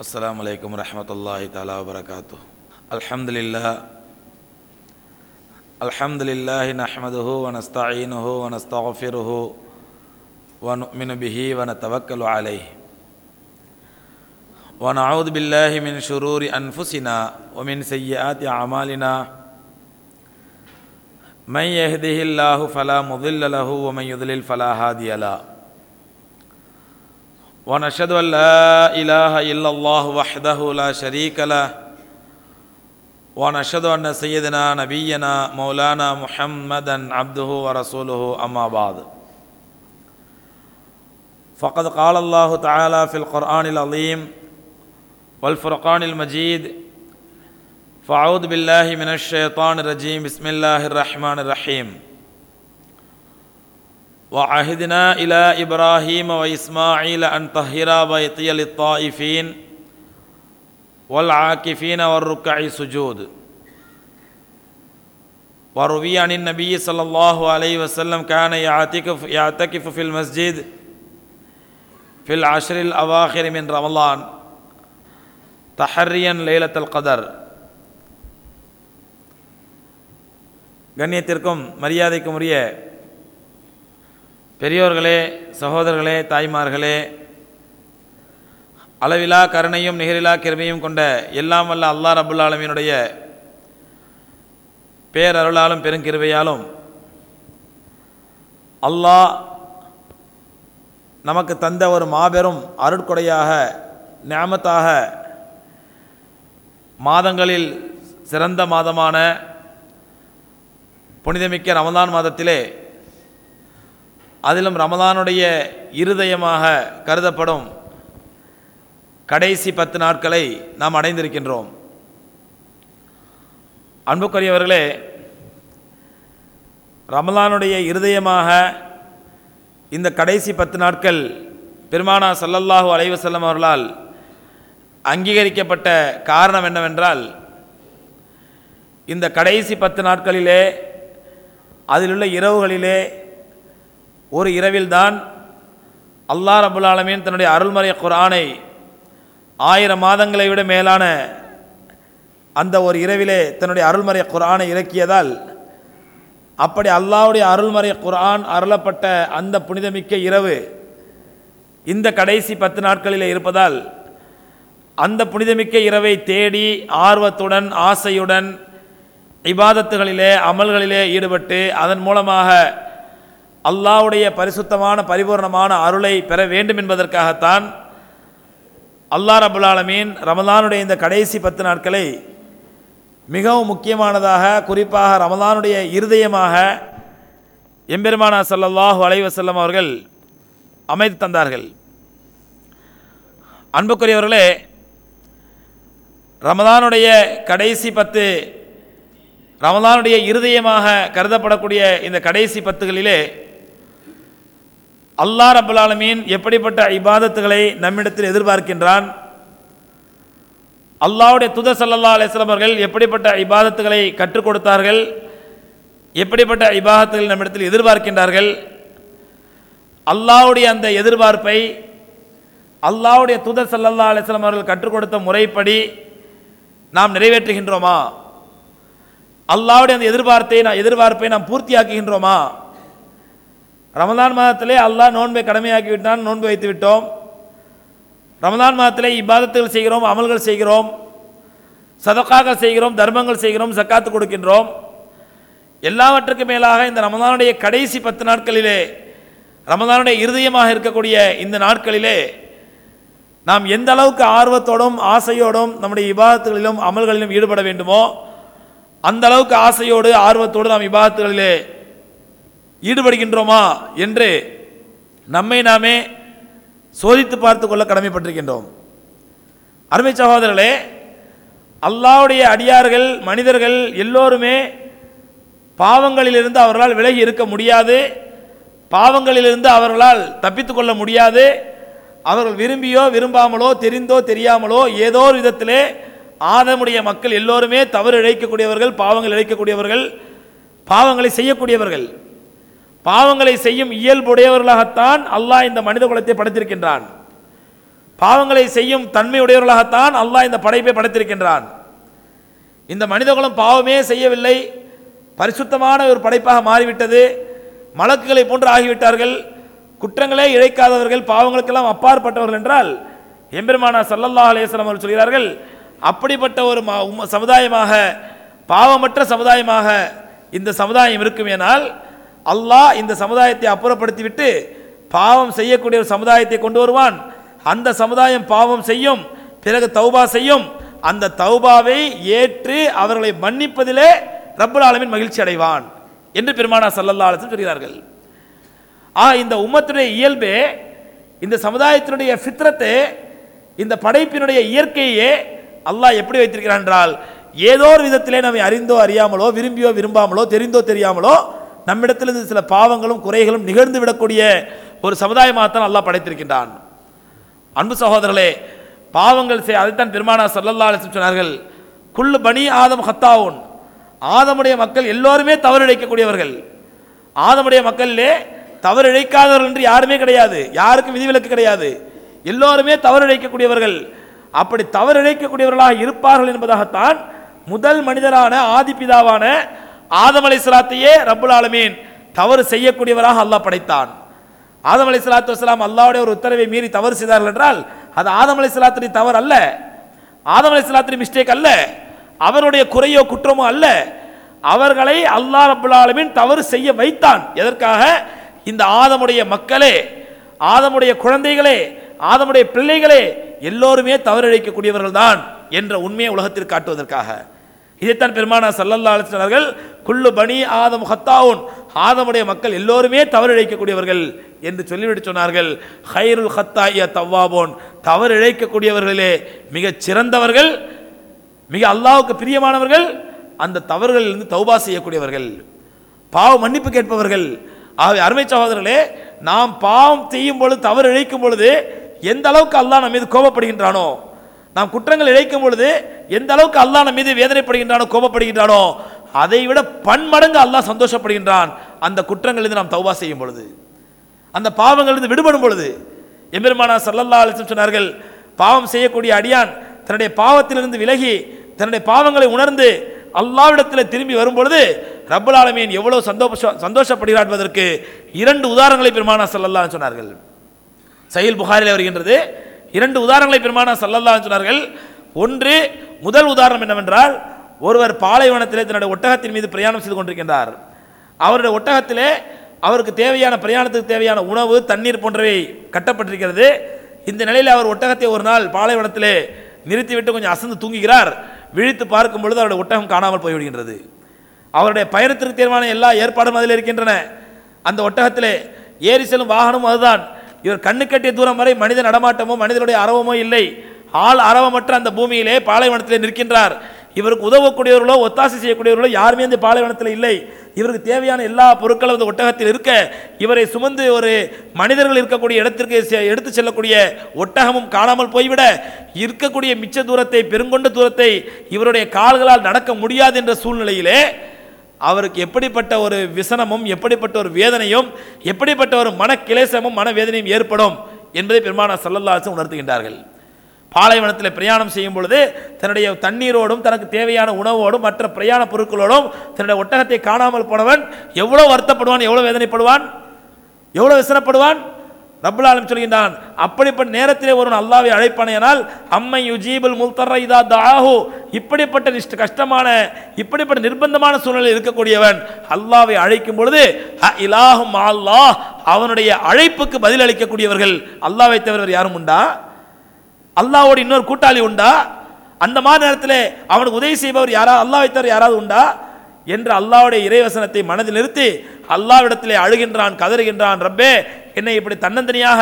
السلام عليكم ورحمة الله تعالى وبركاته. الحمد لله. الحمد لله نحمده ونستعينه ونستغفره ونؤمن به ونتوكل عليه. ونعوذ بالله من شرور أنفسنا ومن سيئات أعمالنا. من يهده الله فلا مضل له ومن يضلل فلا هادي له. ونشهد أن لا إله إلا الله وحده لا شريك له. ونشهد أن سيدنا نبينا مولانا محمدا عبده ورسوله أما بعد. فقد قال الله تعالى في القرآن العظيم والفرقان المجيد فأعوذ بالله من الشيطان الرجيم. بسم الله الرحمن الرحيم. وعهدنا إلى إبراهيم وإسماعيل أن طهر بيتي للطائفين والعاكفين والركع السجود وروي عن النبي صلى الله عليه وسلم كان يعتكف يعتكف في المسجد في العشر الأواخر من رمضان تحريا ليلة القدر கண்ணியத்திற்கும் மரியாதைக்கும் உரிய பெரியோர்களே சகோதரர்களே தாய்மார்களே அளவிலா கருணையும் நிகரிலா கிருமையும் கொண்ட எல்லாம் வல்ல அல்லா ரபுல் பேரருளாலும் பெருங்கிருவையாலும் அல்லாஹ் நமக்கு தந்த ஒரு மாபெரும் அருட்கொடையாக ஞாமத்தாக மாதங்களில் சிறந்த மாதமான புனிதமிக்க ரமதான் மாதத்திலே அதிலும் ரமதானுடைய இருதயமாக கருதப்படும் கடைசி பத்து நாட்களை நாம் அடைந்திருக்கின்றோம். அன்புக்குரியவர்களே ரமலானுடைய இருதயமாக இந்த கடைசி பத்து நாட்கள் பெருமானா சல்லல்லாஹு அலைவசல்லம் அவர்களால் அங்கீகரிக்கப்பட்ட காரணம் என்னவென்றால் இந்த கடைசி பத்து நாட்களிலே அதிலுள்ள இரவுகளிலே ஒரு இரவில்தான் அல்லாஹ் ரபுல் ஆலமீன் தன்னுடைய அருள்மறை குரானை ஆயிரம் மாதங்களை விட மேலான அந்த ஒரு இரவிலே தன்னுடைய அருள்மறை குரானை இறக்கியதால் அப்படி அல்லாவுடைய அருள்மறை குரான் அருளப்பட்ட அந்த புனிதமிக்க இரவு இந்த கடைசி பத்து நாட்களிலே இருப்பதால் அந்த புனிதமிக்க இரவை தேடி ஆர்வத்துடன் ஆசையுடன் இபாதத்துகளிலே அமல்களிலே ஈடுபட்டு அதன் மூலமாக அல்லாவுடைய பரிசுத்தமான பரிபூர்ணமான அருளை பெற வேண்டும் என்பதற்காகத்தான் அல்லா ரபுல்லாலமீன் ரமதானுடைய இந்த கடைசி பத்து நாட்களை மிகவும் முக்கியமானதாக குறிப்பாக ரமதானுடைய இருதயமாக எம்பெருமானா சல்லல்லாஹு அலைவசல்லம் அவர்கள் அமைத்து தந்தார்கள். அன்புக்குரியவர்களே ரமதானுடைய கடைசி பத்து ரமதானுடைய இருதயமாக கருதப்படக்கூடிய இந்த கடைசி பத்துகளிலே அல்லா ரபுல்லாலமீன் எப்படிப்பட்ட இபாதத்துகளை நம்மிடத்தில் எதிர்பார்க்கின்றான்? அல்லாவுடைய துத சல்லா அலிஸ்லாம் அவர்கள் எப்படிப்பட்ட இபாதத்துகளை கற்றுக் கொடுத்தார்கள்? எப்படிப்பட்ட இபாதத்துகள் நம்மிடத்தில் எதிர்பார்க்கின்றார்கள்? அல்லாவுடைய அந்த எதிர்பார்ப்பை அல்லாவுடைய துத சல்லல்லா அலிஸ்லாம் அவர்கள் கற்றுக் கொடுத்த முறைப்படி நாம் நிறைவேற்றுகின்றோமா? அல்லாவுடைய அந்த எதிர்பார்த்தை நான் எதிர்பார்ப்பை நாம் பூர்த்தியாக்குகின்றோமா? ரமதான் மாதத்திலே அல்லாஹ் நோன்பை கடமையாக்கி விட்டான் நோன்பு வைத்து விட்டோம் ரமதான் மாதத்திலே இப்பாதத்துகள் செய்கிறோம் அமல்கள் செய்கிறோம். சதக்காக செய்கிறோம் தர்மங்கள் செய்கிறோம் சக்காத்து கொடுக்கின்றோம். எல்லாவற்றுக்கும் மேலாக இந்த ரமதானுடைய கடைசி பத்து நாட்களிலே ரமதானுடைய இருதயமாக இருக்கக்கூடிய இந்த நாட்களிலே நாம் எந்த அளவுக்கு ஆர்வத்தோடும் ஆசையோடும் நம்முடைய விவாதத்துகளிலும் அமல்களிலும் ஈடுபட வேண்டுமோ அந்த அளவுக்கு ஆசையோடு ஆர்வத்தோடு நாம் இபாதத்துகளிலே ஈடுபடுகின்றோமா என்று நம்மை நாமே சோதித்து பார்த்து கொள்ள கடமைப்பட்டிருக்கின்றோம். அருமை சகோதரர்களே அல்லாவுடைய அடியார்கள் மனிதர்கள் எல்லோருமே பாவங்களிலிருந்து அவர்களால் விலகி இருக்க முடியாது பாவங்களிலிருந்து அவர்களால் தப்பித்து கொள்ள முடியாது. அவர்கள் விரும்பியோ விரும்பாமலோ தெரிந்தோ தெரியாமலோ ஏதோ ஒரு விதத்திலே ஆதமுடைய மக்கள் எல்லோருமே தவறு இழைக்கக்கூடியவர்கள் பாவங்கள் இழைக்கக்கூடியவர்கள் பாவங்களை செய்யக்கூடியவர்கள். பாவங்களை செய்யும் இயல்புடையவர்களாகத்தான் அல்லாஹ் இந்த மனித குலத்தை படைத்திருக்கின்றான். பாவங்களை செய்யும் தன்மையுடையவர்களாகத்தான் அல்லாஹ் இந்த படைப்பை படைத்திருக்கின்றான். இந்த மனிதகுலம் பாவமே செய்யவில்லை. பரிசுத்தமான ஒரு படைப்பாக மாறிவிட்டது. மலக்குகளை போன்று ஆகிவிட்டார்கள். குற்றங்களே இழைக்காதவர்கள் பாவங்களுக்கெல்லாம் அப்பாற்பட்டவர்கள் என்றால் எம்பெருமானா சல்லல்லா அலைஹி அவர் அவர்கள் சொல்கிறார்கள் அப்படிப்பட்ட ஒரு ம- சமுதாயமாக பாவமற்ற சமுதாயமாக இந்த சமுதாயம் இருக்குமேனால் அல்லாஹ் இந்த சமுதாயத்தை அப்புறப்படுத்திவிட்டு பாவம் செய்யக்கூடிய ஒரு சமுதாயத்தை கொண்டு வருவான். அந்த சமுதாயம் பாவம் செய்யும் பிறகு தௌபா செய்யும். அந்த தௌபாவை ஏற்று அவர்களை மன்னிப்பதிலே ரப்பல் ஆலமின் மகிழ்ச்சி அடைவான் என்று பெருமானா சல்லல்லா அலிஸ்லம் சொல்கிறார்கள். ஆ இந்த உம்மத்துடைய இயல்பே இந்த சமுதாயத்தினுடைய ஃபித்ரத்தை இந்த படைப்பினுடைய இயற்கையே அல்லாஹ் எப்படி வைத்திருக்கிறான் என்றால் ஏதோ ஒரு விதத்திலே நம்மை அறிந்தோ அறியாமலோ விரும்பியோ விரும்பாமலோ தெரிந்தோ தெரியாமலோ நம்மிடத்திலிருந்து சில பாவங்களும் குறைகளும் நிகழ்ந்து விடக்கூடிய ஒரு சமுதாயமாகத்தான் அல்லாஹ் படைத்திருக்கின்றான். அன்பு சகோதரர்களே பாவங்கள் செய் அதைத்தான் பெருமானா சல்லல்லா அலிஸ்லம் சொன்னார்கள். குள்ளு பனி ஆதம் ஹத்தாவுன். ஆதமுடைய மக்கள் எல்லோருமே தவறு இழைக்கக்கூடியவர்கள் ஆதமுடைய மக்களிலே தவறு இழைக்காதவர்கள் என்று யாருமே கிடையாது. யாருக்கும் விதிவிலக்கு கிடையாது. எல்லோருமே தவறு இழைக்கக்கூடியவர்கள் அப்படி தவறு இழைக்கக்கூடியவர்களாக இருப்பார்கள் என்பதாகத்தான் முதல் மனிதரான ஆதிபிதாவான ஆதம் சலாத்தியே ரபுல் ஆலமீன் தவறு செய்யக்கூடியவராக அல்லாஹ் படைத்தான். ஆதம் அலை சலாத்து வலாம் அல்லாவுடைய ஒரு உத்தரவை மீறி தவறு செய்தார்கள் என்றால் அது ஆதம் அலை சலாத்திரி தவறு அல்ல. ஆதம் அலை சலாத்திரி மிஸ்டேக் அல்ல. அவருடைய குறையோ குற்றமோ அல்ல. அவர்களை அல்லாஹ் ரபுல் ஆலமீன் தவறு செய்ய வைத்தான். எதற்காக? இந்த ஆதமுடைய மக்களே ஆதமுடைய குழந்தைகளே ஆதமுடைய பிள்ளைகளே எல்லோருமே தவறிழைக்கக்கூடியவர்கள் தான் என்ற உண்மையை உலகத்திற்கு காட்டுவதற்காக. இதைத்தான் பெருமானா சல்லல்லா அலிஸ்வர்கள் குள்ளு பனி ஆதம் ஹத்தாவுன் ஆதமுடைய மக்கள் எல்லோருமே தவறு இழைக்கக்கூடியவர்கள் என்று சொல்லிவிட்டு சொன்னார்கள். ஹைருல் ஹத்தாய தவ்வாபோன் தவறு இழைக்கக்கூடியவர்களே மிகச் சிறந்தவர்கள் மிக அல்லாவுக்கு பிரியமானவர்கள் அந்த தவறுகளிலிருந்து தௌபா செய்யக்கூடியவர்கள். பாவ மன்னிப்பு கேட்பவர்கள். ஆகவே அருமை சகோதரர்களே நாம் பாவம் செய்யும் பொழுது தவறு இழைக்கும் பொழுது எந்த அளவுக்கு அல்லாஹ் நம்ம மீது கோபப்படுகின்றானோ நாம் குற்றங்கள் இழைக்கும் பொழுது எந்த அளவுக்கு அல்லாஹ் மீது வேதனைப்படுகின்றானோ கோபப்படுகின்றானோ அதை விட பன்மடங்கு அல்லாஹ் சந்தோஷப்படுகின்றான் அந்த குற்றங்களிலிருந்து நாம் தௌவா செய்யும் பொழுது. அந்த பாவங்களிலிருந்து விடுபடும் பொழுது. எம்பெருமானா சல்லல்லா அலிசம் சொன்னார்கள் பாவம் செய்யக்கூடிய அடியான் தன்னுடைய பாவத்திலிருந்து விலகி தன்னுடைய பாவங்களை உணர்ந்து அல்லாவிடத்தில் திரும்பி வரும் பொழுது ரப்பல் ஆலமீன் எவ்வளவு சந்தோஷ சந்தோஷப்படுகிறார் என்பதற்கு இரண்டு உதாரணங்களை பெருமானா சல்லல்லா சொன்னார்கள். சயில் புகாரில் வருகின்றது இரண்டு உதாரணங்களை பெருமானா சல்லல்லா சொன்னார்கள். ஒன்று முதல் உதாரணம் என்னவென்றால் ஒருவர் பாலைவனத்திலே தன்னுடைய ஒட்டகத்தின் மீது பிரயாணம் செய்து கொண்டிருக்கின்றார். அவருடைய ஒட்டகத்திலே அவருக்கு தேவையான பிரயாணத்துக்கு தேவையான உணவு தண்ணீர் போன்றவை கட்டப்பட்டிருக்கிறது. இந்த நிலையில் அவர் ஒட்டகத்தை ஒரு நாள் பாலைவனத்திலே நிறுத்திவிட்டு கொஞ்சம் அசந்து தூங்குகிறார். விழித்து பார்க்கும் பொழுது அவருடைய ஒட்டகம் காணாமல் போய்விடுகின்றது. அவருடைய பயணத்திற்கு தேர்வான எல்லா ஏற்பாடும் அதில் இருக்கின்றன. அந்த ஒட்டகத்திலே ஏறி செல்லும் வாகனமும் அதுதான். இவர் கண்ணு கட்டிய தூரம் வரை மனித நடமாட்டமோ மனிதனுடைய அறவமோ இல்லை. ஆள் அரவமற்ற அந்த பூமியிலே பாலைவனத்திலே நிற்கின்றார். இவருக்கு உதவக்கூடியவர்களோ ஒத்தாசை செய்யக்கூடியவர்களோ யாருமே இந்த பாலைவனத்தில் இல்லை. இவருக்கு தேவையான எல்லா பொருட்களும் அந்த ஒட்டகத்தில் இருக்க இவரை சுமந்து ஒரு மனிதர்கள் இருக்கக்கூடிய இடத்திற்கு செ- செல்லக்கூடிய ஒட்டகமும் காணாமல் போய்விட இருக்கக்கூடிய மிச்ச தூரத்தை பெருங்கொண்ட தூரத்தை இவருடைய கால்களால் நடக்க முடியாது என்ற சூழ்நிலையிலே அவருக்கு எப்படிப்பட்ட ஒரு விசனமும் எப்படிப்பட்ட ஒரு வேதனையும் எப்படிப்பட்ட ஒரு மனக்கிலேசமும் மனவேதனையும் ஏற்படும் என்பதை பெருமானா சல்லல்லாஹு உணர்த்துகின்றார்கள். பாலைவனத்தில் பிரயாணம் செய்யும் பொழுது தன்னுடைய தண்ணீரோடும் தனக்கு தேவையான உணவோடும் மற்ற பிரயாண பொருட்களோடும் தன்னுடைய ஒட்டகத்தை காணாமல் போனவன் எவ்வளோ வருத்தப்படுவான் எவ்வளோ வேதனைப்படுவான் எவ்வளோ விசனப்படுவான்? ரப்புல் ஆலம் சொல்கின்றான் அப்படிப்பட்ட நேரத்திலே ஒருவன் அல்லாவை அழைப்பானேனால் அம்மை யுஜீபுல் முல்தர்ர இதா தாஹு இப்படிப்பட்ட நிஷ்ட கஷ்டமான இப்படிப்பட்ட நிர்பந்தமான சூழ்நிலையில் இருக்கக்கூடியவன் அல்லாவை அழைக்கும் பொழுது அ இலாஹும் அல்லாஹ் அவனுடைய அழைப்புக்கு பதில் அளிக்கக்கூடியவர்கள் அல்லாவை தவிர யாரும் உண்டா? அல்லாவோட இன்னொரு கூட்டாளி உண்டா? அந்த மாதிரி நேரத்தில் அவனுக்கு உதவி செய்பவர் யாரா அல்லாவை தவிர யாராவது உண்டா? என்று அல்லாவுடைய இறைவசனத்தை மனதில் நிறுத்தி அல்லாவிடத்திலே அழுகின்றான் கதறுகின்றான் ரப்பே என்னை இப்படி தன்னந்தனியாக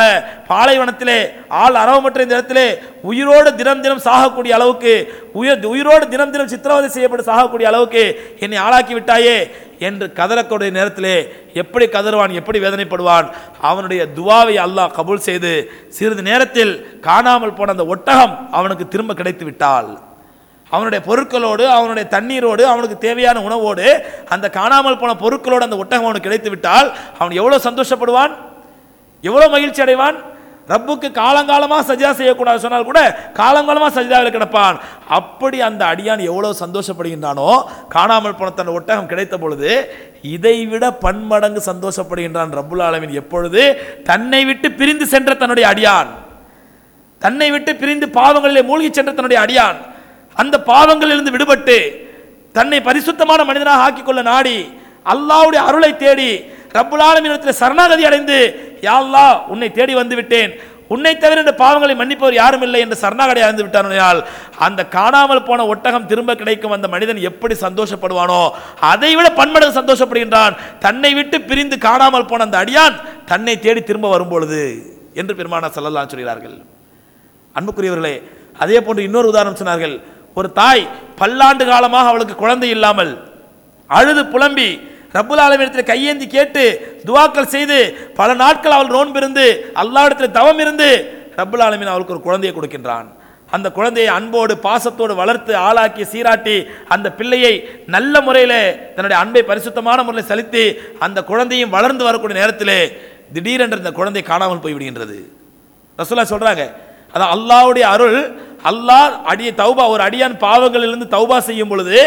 பாலைவனத்திலே ஆள் அரவமற்ற இந்த இடத்திலே உயிரோடு தினம் தினம் சாகக்கூடிய அளவுக்கு உயிர் உயிரோடு தினம் தினம் சித்திரவதை செய்யப்பட்டு சாகக்கூடிய அளவுக்கு என்னை ஆளாக்கி விட்டாயே என்று கதறக்கூடிய நேரத்திலே எப்படி கதறுவான் எப்படி வேதனைப்படுவான் அவனுடைய துவாவை அல்லாஹ் கபூல் செய்து சிறிது நேரத்தில் காணாமல் போன அந்த ஒட்டகம் அவனுக்கு திரும்ப கிடைத்து விட்டாள். அவனுடைய பொருட்களோடு அவனுடைய தண்ணீரோடு அவனுக்கு தேவையான உணவோடு அந்த காணாமல் போன பொருட்களோடு அந்த ஒட்டகம் அவனுக்கு கிடைத்து விட்டால் அவன் எவ்வளோ சந்தோஷப்படுவான்? எவ்வளோ மகிழ்ச்சி அடைவான்? ரப்புக்கு காலங்காலமாக சஜிதா செய்யக்கூடாது சொன்னால் கூட காலங்காலமாக சஜிதாவில் கிடப்பான். அப்படி அந்த அடியான் எவ்வளோ சந்தோஷப்படுகின்றானோ காணாமல் போன தன் ஒட்டகம் கிடைத்த பொழுது இதைவிட பன்மடங்கு சந்தோஷப்படுகின்றான் ரப்புல் ஆலமின் எப்பொழுது? தன்னை விட்டு பிரிந்து சென்ற தன்னுடைய அடியான். தன்னை விட்டு பிரிந்து பாவங்களிலே மூழ்கி சென்ற தன்னுடைய அடியான். அந்த பாவங்களிலிருந்து விடுபட்டு தன்னை பரிசுத்தமான மனிதனாக ஆக்கிக்கொள்ள நாடி அல்லாவுடைய அருளை தேடி ரப்புல் ஆலமீனிடத்தில் சரணாகதி அடைந்து யாழ்லா உன்னை தேடி வந்து விட்டேன் உன்னை தவிர இந்த பாவங்களை மன்னிப்பவர் யாரும் இல்லை என்று சரணாகடி அடைந்து விட்டானால் அந்த காணாமல் போன ஒட்டகம் திரும்ப கிடைக்கும் அந்த மனிதன் எப்படி சந்தோஷப்படுவானோ அதை விட பன்மடங்கு சந்தோஷப்படுகின்றான். தன்னை விட்டு பிரிந்து காணாமல் போன அந்த அடியான் தன்னை தேடி திரும்ப வரும்பொழுது என்று பெருமானா சொல்லலாம் சொல்கிறார்கள். அன்புக்குரியவர்களே அதே போன்று இன்னொரு உதாரணம் சொன்னார்கள். ஒரு தாய் பல்லாண்டு காலமாக அவளுக்கு குழந்தை இல்லாமல் அழுது புலம்பி ரப்புல் ஆலமீனத்தில் கையேந்தி கேட்டு துவாக்கள் செய்து பல நாட்கள் அவள் நோன்பிருந்து அல்லாவிடத்தில் தவம் இருந்து ரப்புல் ஆலமீன் அவளுக்கு ஒரு குழந்தையை கொடுக்கின்றான். அந்த குழந்தையை அன்போடு பாசத்தோடு வளர்த்து ஆளாக்கி சீராட்டி அந்த பிள்ளையை நல்ல முறையில் தன்னுடைய அன்பை பரிசுத்தமான முறையில் செலுத்தி அந்த குழந்தையும் வளர்ந்து வரக்கூடிய நேரத்தில் திடீரென்று இந்த குழந்தை காணாமல் போய்விடுகின்றது. ரசூலா சொல்கிறாங்க அதான் அல்லாவுடைய அருள் அல்லாஹ் அடிய தௌபா ஒரு அடியான் பாவங்களிலிருந்து தௌபா செய்யும் பொழுது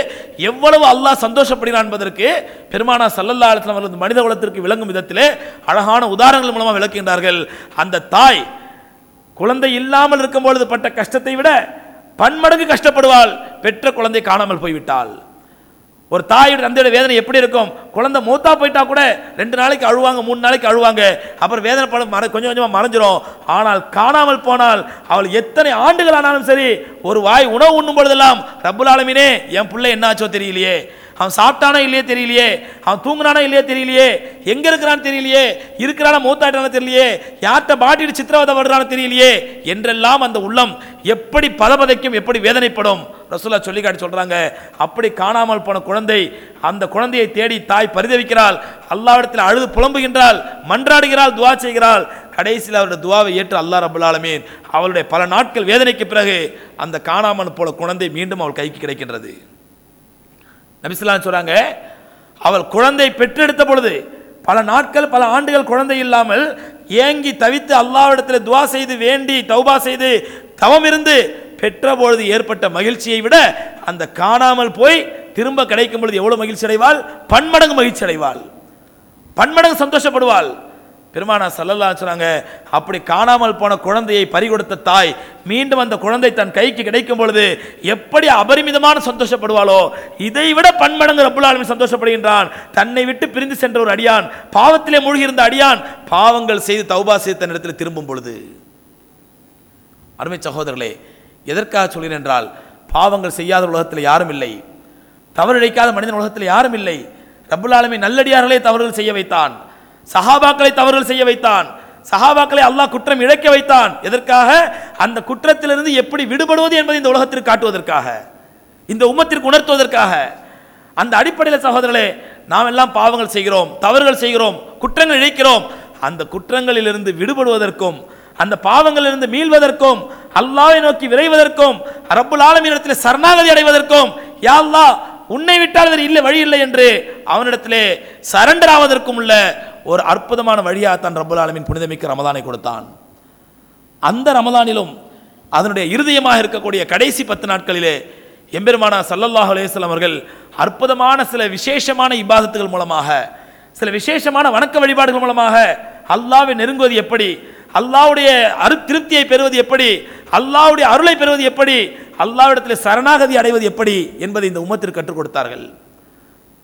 எவ்வளவு அல்லாஹ் சந்தோஷப்படுகிறான் என்பதற்கு பெருமானா சல்லல்லா அலுவலம் அவர்கள் மனித குலத்திற்கு விளங்கும் விதத்திலே அழகான உதாரணங்கள் மூலமாக விளக்குகின்றார்கள். அந்த தாய் குழந்தை இல்லாமல் இருக்கும் பொழுது பட்ட கஷ்டத்தை விட பன்மடங்கு கஷ்டப்படுவாள். பெற்ற குழந்தை காணாமல் போய்விட்டாள். ஒரு தாயோட தந்தையோட வேதனை எப்படி இருக்கும்? குழந்தை மூத்தா போயிட்டா கூட ரெண்டு நாளைக்கு அழுவாங்க மூணு நாளைக்கு அழுவாங்க. அப்புறம் வேதனை பட மற கொஞ்சம் கொஞ்சமாக மறைஞ்சிரும். ஆனால் காணாமல் போனால் அவள் எத்தனை ஆண்டுகள் ஆனாலும் சரி ஒரு வாய் உணவு உண்ணும் பொழுதெல்லாம் ரப்புல் ஆலமீனே என் பிள்ளை என்னாச்சோ தெரியலையே. அவன் சாப்பிட்டானா இல்லையே தெரியலையே. அவன் தூங்குனானா இல்லையே தெரியலையே. எங்க இருக்கிறான்னு தெரியலையே. இருக்கிறானா மூத்தாட்டான தெரியலையே. யார்கிட்ட பாட்டிட்டு சித்திரவதை படுறான்னு தெரியலையே. என்றெல்லாம் அந்த உள்ளம் எப்படி பதபதைக்கும் எப்படி வேதனைப்படும். ரசூலா சொல்லி காட்டி சொல்றாங்க அப்படி காணாமல் போன குழந்தை அந்த குழந்தையை தேடி தாய் பரிதவிக்கிறாள். அல்லாவிடத்தில் அழுது புலம்புகின்றாள் மன்றாடுகிறாள் துவா செய்கிறாள். கடைசியில் அவருடைய துவாவை ஏற்று அல்லாஹ் ரபுல் அவளுடைய பல நாட்கள் வேதனைக்கு பிறகு அந்த காணாமல் போன குழந்தை மீண்டும் அவள் கைக்கு கிடைக்கின்றது. நபிசுல்லான் சொல்கிறாங்க அவள் குழந்தை பெற்றெடுத்த பொழுது பல நாட்கள் பல ஆண்டுகள் குழந்தை இல்லாமல் ஏங்கி தவித்து அல்லாவிடத்தில் துவா செய்து வேண்டி தௌபா செய்து தவம் இருந்து பெற்ற பொழுது ஏற்பட்ட மகிழ்ச்சியை விட அந்த காணாமல் போய் திரும்ப கிடைக்கும் பொழுது எவ்வளோ மகிழ்ச்சி அடைவாள் பன்மடங்கு மகிழ்ச்சி அடைவாள் பன்மடங்கு சந்தோஷப்படுவாள். பெருமானா சல்லல்லா சொன்னாங்க அப்படி காணாமல் போன குழந்தையை பறிகொடுத்த தாய் மீண்டும் அந்த குழந்தை தன் கைக்கு கிடைக்கும் பொழுது எப்படி அபரிமிதமான சந்தோஷப்படுவாளோ இதை விட பன்மடங்கு ரப்புல் சந்தோஷப்படுகின்றான். தன்னை விட்டு பிரிந்து சென்ற ஒரு அடியான் பாவத்திலே மூழ்கியிருந்த அடியான் பாவங்கள் செய்து தௌபா செய்து தன்னிடத்தில் திரும்பும் பொழுது. அருமை சகோதரர்களே எதற்காக சொல்கிறேன் என்றால் பாவங்கள் செய்யாத உலகத்தில் யாரும் இல்லை. தவறு இழைக்காத மனிதன் உலகத்தில் யாரும் இல்லை. ரப்புல் ஆலமீன் நல்லடியார்களே தவறுகள் செய்ய வைத்தான். சஹாபாக்களை தவறுகள் செய்ய வைத்தான். சஹாபாக்களை அல்லாஹ் குற்றம் இழைக்க வைத்தான். எதற்காக? அந்த குற்றத்திலிருந்து எப்படி விடுபடுவது என்பதை இந்த உலகத்திற்கு காட்டுவதற்காக. இந்த உம்மத்திற்கு உணர்த்துவதற்காக. அந்த அடிப்படையில் சகோதரர்களே நாம் எல்லாம் பாவங்கள் செய்கிறோம் தவறுகள் செய்கிறோம் குற்றங்கள் இழைக்கிறோம். அந்த குற்றங்களிலிருந்து விடுபடுவதற்கும் அந்த பாவங்களிலிருந்து மீள்வதற்கும் அல்லாவை நோக்கி விரைவதற்கும் ரப்புல் ஆலமீனத்தில் சரணாகதி அடைவதற்கும் யா அல்லாஹ் உன்னை விட்டால் வேறு இல்லை வழி இல்லை என்று அவனிடத்திலே சரண்டர் ஆவதற்கும் உள்ள ஒரு அற்புதமான வழியாகத்தான் ரபுல் ஆலமின் புனிதமிக்க ரமதானை கொடுத்தான். அந்த ரமதானிலும் அதனுடைய இருதயமாக இருக்கக்கூடிய கடைசி பத்து நாட்களிலே எம்பெருமானா சல்லல்லாஹ் அலேஸ்லாம் அவர்கள் அற்புதமான சில விசேஷமான இபாதத்துகள் மூலமாக சில விசேஷமான வணக்க வழிபாடுகள் மூலமாக அல்லாவை நெருங்குவது எப்படி அல்லாவுடைய அரு திருப்தியை பெறுவது எப்படி அல்லாவுடைய அருளை பெறுவது எப்படி அல்லாவிடத்தில் சரணாகதி அடைவது எப்படி என்பதை இந்த உமத்திற்கு கற்றுக் கொடுத்தார்கள்.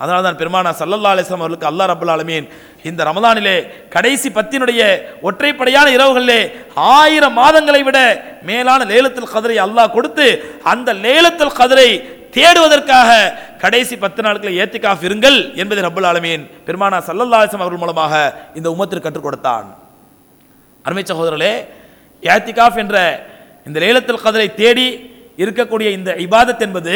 அதனால தான் பெருமானா சல்லல்லா அலிஸ்லாம் அவர்களுக்கு அல்லாஹ் ரபுல் ஆலமீன் இந்த ரமதானிலே கடைசி பத்தினுடைய ஒற்றைப்படையான இரவுகளிலே ஆயிரம் மாதங்களை விட மேலான லேலத்தில் கதிரை அல்லாஹ் கொடுத்து அந்த லேலத்தில் கதிரை தேடுவதற்காக கடைசி பத்து நாட்களை ஏத்திகாஃப் இருங்கள் என்பதை ரபுல் ஆலமீன் பெருமானா சல்லல்லா அலிஸ்லாம் அவர்கள் மூலமாக இந்த உமத்திற்கு கற்றுக் கொடுத்தான். அருமை சகோதரர்களே ஏத்திகாஃப் என்ற இந்த லேலத்தில் கதிரை தேடி இருக்கக்கூடிய இந்த இபாதத் என்பது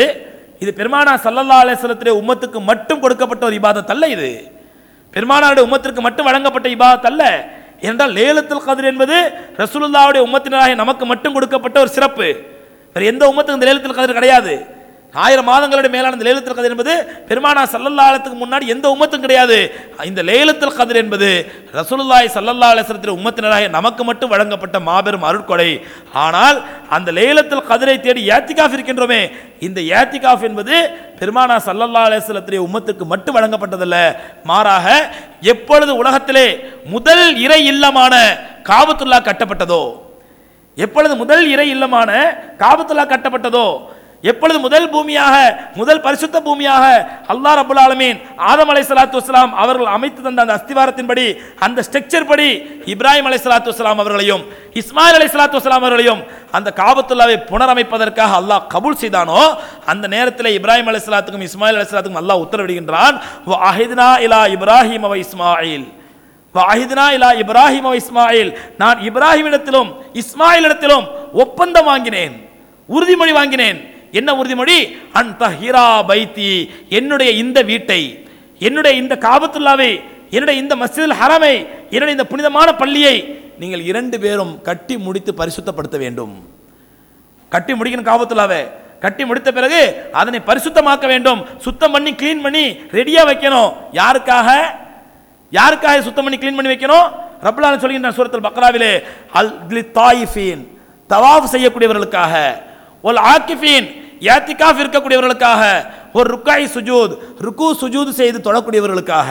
இது பெருமானா சல்லல்லா அலிஸ்லத்திலே உம்மத்துக்கு மட்டும் கொடுக்கப்பட்ட ஒரு இபாதத் அல்ல இது. பெருமானாருடைய உம்மத்திற்கு மட்டும் வழங்கப்பட்ட இபாதத் அல்ல என்றால் லேலத்தில் கதிர் என்பது ரசூலுல்லாவுடைய உம்மத்தினராக நமக்கு மட்டும் கொடுக்கப்பட்ட ஒரு சிறப்பு. வேறு எந்த உம்மத்துக்கு இந்த லேலத்தில் கதிர் கிடையாது. ஆயிரம் மாதங்களுடைய மேலான இந்த லேலத்தில் கதிர் என்பது பெருமானா சல்லல்லாலத்துக்கு முன்னாடி எந்த உம்மத்தும் கிடையாது. இந்த லேலத்தில் கதிர் என்பது ரசூலுல்லாய் சல்லல்லா அலிஸ்லத்தில் உம்மத்தினராக நமக்கு மட்டும் வழங்கப்பட்ட மாபெரும் அருட்கொடை. ஆனால் அந்த லேலத்தில் கதிரை தேடி ஏத்திகாஃப் இருக்கின்றோமே இந்த ஏத்திகாஃப் என்பது பெருமானா சல்லல்லா அலிஸ்லத்துடைய உம்மத்துக்கு மட்டும் வழங்கப்பட்டதல்ல. மாறாக எப்பொழுது உலகத்திலே முதல் இறை இல்லமான காபத்துல்லா கட்டப்பட்டதோ எப்பொழுது முதல் இறை இல்லமான காபத்துல்லா கட்டப்பட்டதோ எப்பொழுது முதல் பூமியாக முதல் பரிசுத்த பூமியாக அல்லாஹ் ரபுல் ஆலமீன் ஆதம் அலை சலாத்து வஸ்லாம் அவர்கள் அமைத்து தந்த அந்த அஸ்திவாரத்தின்படி அந்த ஸ்ட்ரக்சர் படி இப்ராஹிம் அலை சலாத்து வஸ்லாம் அவர்களையும் இஸ்மாயில் அலை சலாத்து வஸ்லாம் அவர்களையும் அந்த காபத்துல்லாவை புனரமைப்பதற்காக அல்லாஹ் கபூல் செய்தானோ அந்த நேரத்தில் இப்ராஹிம் அலை சலாத்துக்கும் இஸ்மாயில் அலை சலாத்துக்கும் அல்லாஹ் உத்தரவிடுகின்றான் இலா இப்ராஹிம் அவ இஸ்மாயில். வாஹித்னா இலா இப்ராஹிம் இஸ்மாயில். நான் இப்ராஹிமிடத்திலும் இஸ்மாயிலிடத்திலும் ஒப்பந்தம் வாங்கினேன் உறுதிமொழி வாங்கினேன் என்ன உறுதிமொழி? அந்த ஹீரா பைத்தி. என்னுடைய இந்த வீட்டை என்னுடைய இந்த காபத்துல்லாவை என்னுடைய இந்த மஸ்ஜிதுல் ஹரமை என்னுடைய இந்த புனிதமான பள்ளியை நீங்கள் இரண்டு பேரும் கட்டி முடித்து பரிசுத்தப்படுத்த வேண்டும். கட்டி முடிக்கணும் காபத்துல்லாவை. கட்டி முடித்த பிறகு அதனை பரிசுத்தமாக்க வேண்டும். சுத்தம் பண்ணி க்ளீன் பண்ணி ரெடியா வைக்கணும். யாருக்காக? யாருக்காக சுத்தம் பண்ணி க்ளீன் பண்ணி வைக்கணும்? ரப்பலான சொல்கின்ற சூரத்தில் பக்ராவிலே அல் தாயிஃபீன் தவாஃப் செய்யக்கூடியவர்களுக்காக. ஒல் ஆக்கிஃபீன் யாத்திகாஃப் இருக்கக்கூடியவர்களுக்காக. ஒரு ருக்காய் சுஜூத் ருக்கு சுஜூத் செய்து தொழக்கூடியவர்களுக்காக.